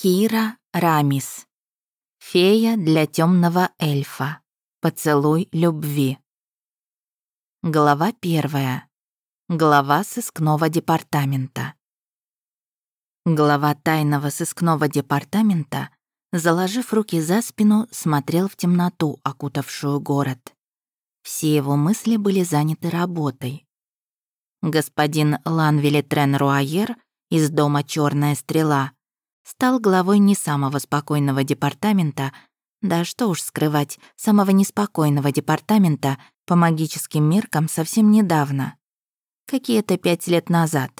Кира Рамис. Фея для темного эльфа. Поцелуй любви. Глава первая. Глава сыскного департамента. Глава тайного сыскного департамента, заложив руки за спину, смотрел в темноту, окутавшую город. Все его мысли были заняты работой. Господин Ланвили Трен Руайер из дома Черная стрела стал главой не самого спокойного департамента, да что уж скрывать, самого неспокойного департамента по магическим меркам совсем недавно. Какие-то пять лет назад.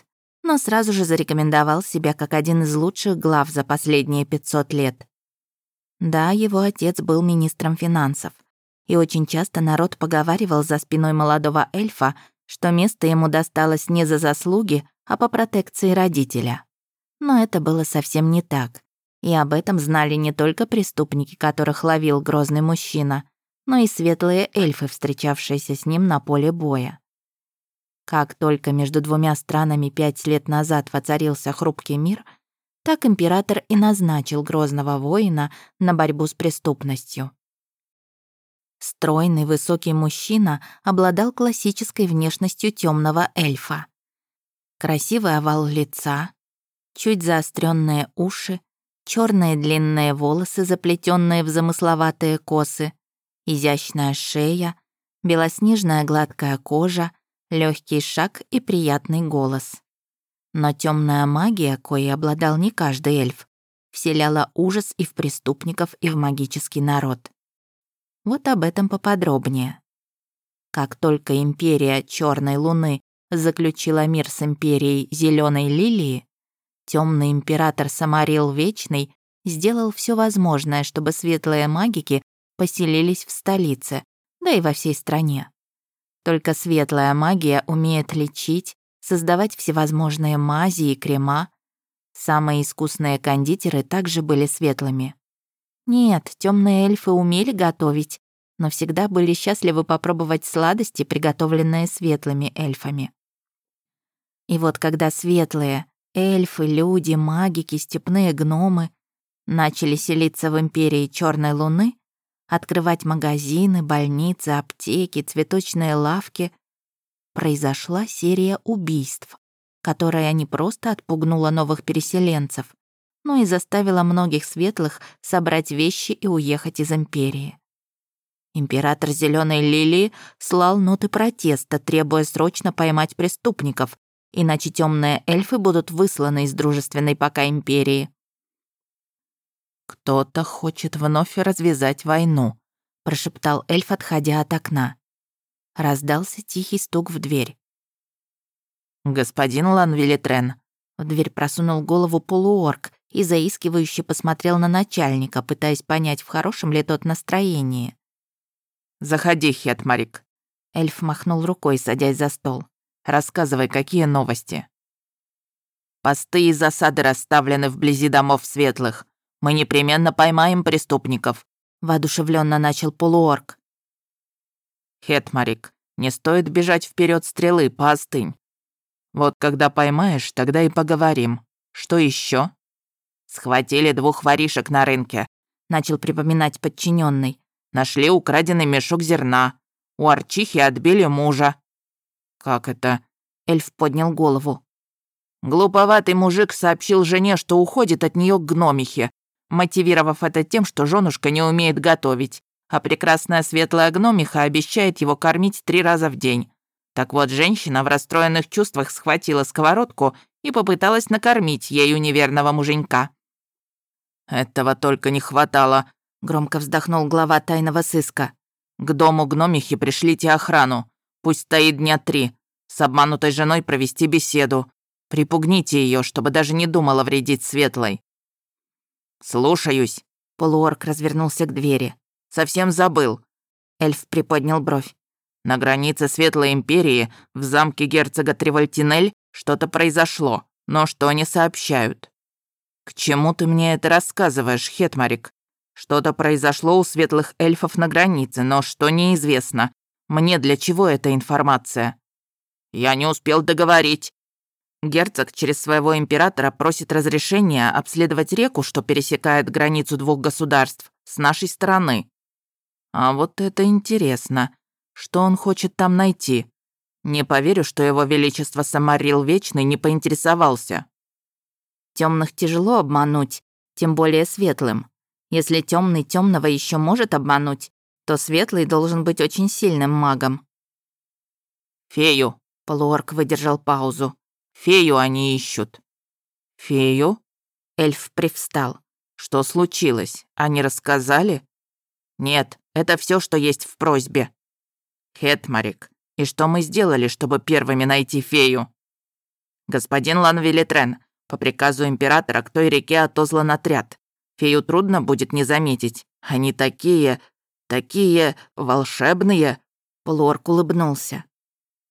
Но сразу же зарекомендовал себя как один из лучших глав за последние 500 лет. Да, его отец был министром финансов. И очень часто народ поговаривал за спиной молодого эльфа, что место ему досталось не за заслуги, а по протекции родителя. Но это было совсем не так. И об этом знали не только преступники, которых ловил грозный мужчина, но и светлые эльфы, встречавшиеся с ним на поле боя. Как только между двумя странами пять лет назад воцарился хрупкий мир, так император и назначил грозного воина на борьбу с преступностью. Стройный высокий мужчина обладал классической внешностью темного эльфа. Красивый овал лица, чуть заостренные уши, черные длинные волосы, заплетенные в замысловатые косы, изящная шея, белоснежная гладкая кожа, легкий шаг и приятный голос. Но темная магия, коей обладал не каждый эльф, вселяла ужас и в преступников, и в магический народ. Вот об этом поподробнее. Как только империя Черной Луны заключила мир с империей Зеленой Лилии, Темный император Самарил Вечный сделал все возможное, чтобы светлые магики поселились в столице, да и во всей стране. Только светлая магия умеет лечить, создавать всевозможные мази и крема. Самые искусные кондитеры также были светлыми. Нет, темные эльфы умели готовить, но всегда были счастливы попробовать сладости, приготовленные светлыми эльфами. И вот когда светлые Эльфы, люди, магики, степные гномы начали селиться в империи Черной Луны, открывать магазины, больницы, аптеки, цветочные лавки. Произошла серия убийств, которая не просто отпугнула новых переселенцев, но и заставила многих светлых собрать вещи и уехать из империи. Император Зеленой Лилии слал ноты протеста, требуя срочно поймать преступников, иначе темные эльфы будут высланы из дружественной пока империи. «Кто-то хочет вновь развязать войну», — прошептал эльф, отходя от окна. Раздался тихий стук в дверь. «Господин Ланвилитрен», — в дверь просунул голову полуорк и заискивающе посмотрел на начальника, пытаясь понять, в хорошем ли тот настроении. «Заходи, Хетмарик», — эльф махнул рукой, садясь за стол. Рассказывай, какие новости?» «Посты и засады расставлены вблизи домов светлых. Мы непременно поймаем преступников», — воодушевленно начал полуорг. «Хетмарик, не стоит бежать вперед стрелы, поостынь. Вот когда поймаешь, тогда и поговорим. Что еще? «Схватили двух воришек на рынке», — начал припоминать подчиненный. «Нашли украденный мешок зерна. У Арчихи отбили мужа. «Как это?» Эльф поднял голову. Глуповатый мужик сообщил жене, что уходит от нее к гномихе, мотивировав это тем, что женушка не умеет готовить, а прекрасная светлая гномиха обещает его кормить три раза в день. Так вот, женщина в расстроенных чувствах схватила сковородку и попыталась накормить ею неверного муженька. «Этого только не хватало», — громко вздохнул глава тайного сыска. «К дому гномихи пришлите охрану. Пусть стоит дня три. С обманутой женой провести беседу. Припугните ее, чтобы даже не думала вредить Светлой». «Слушаюсь». Полуорк развернулся к двери. «Совсем забыл». Эльф приподнял бровь. «На границе Светлой Империи, в замке герцога Тревальтинель, что-то произошло, но что они сообщают?» «К чему ты мне это рассказываешь, Хетмарик? Что-то произошло у светлых эльфов на границе, но что неизвестно. Мне для чего эта информация?» «Я не успел договорить». Герцог через своего императора просит разрешения обследовать реку, что пересекает границу двух государств, с нашей стороны. А вот это интересно. Что он хочет там найти? Не поверю, что его величество Самарил Вечный не поинтересовался. Темных тяжело обмануть, тем более светлым. Если темный темного еще может обмануть, то светлый должен быть очень сильным магом. «Фею», — полуорк выдержал паузу. «Фею они ищут». «Фею?» Эльф привстал. «Что случилось? Они рассказали?» «Нет, это все, что есть в просьбе». «Хетмарик, и что мы сделали, чтобы первыми найти фею?» «Господин Ланвилетрен, по приказу императора к той реке отозван отряд. Фею трудно будет не заметить. Они такие... такие... волшебные...» Полуорк улыбнулся.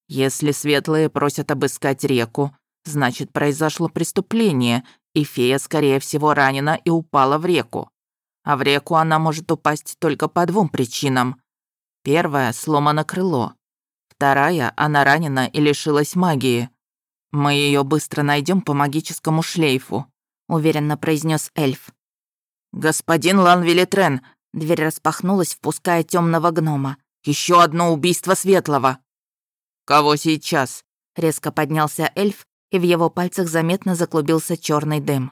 «Если светлые просят обыскать реку, значит, произошло преступление, и фея, скорее всего, ранена и упала в реку. А в реку она может упасть только по двум причинам. Первая — сломано крыло. Вторая, она ранена и лишилась магии. Мы ее быстро найдем по магическому шлейфу», — уверенно произнес эльф. «Господин Ланвилетрен!» — дверь распахнулась, впуская темного гнома. Еще одно убийство светлого!» «Кого сейчас?» — резко поднялся эльф, и в его пальцах заметно заклубился черный дым.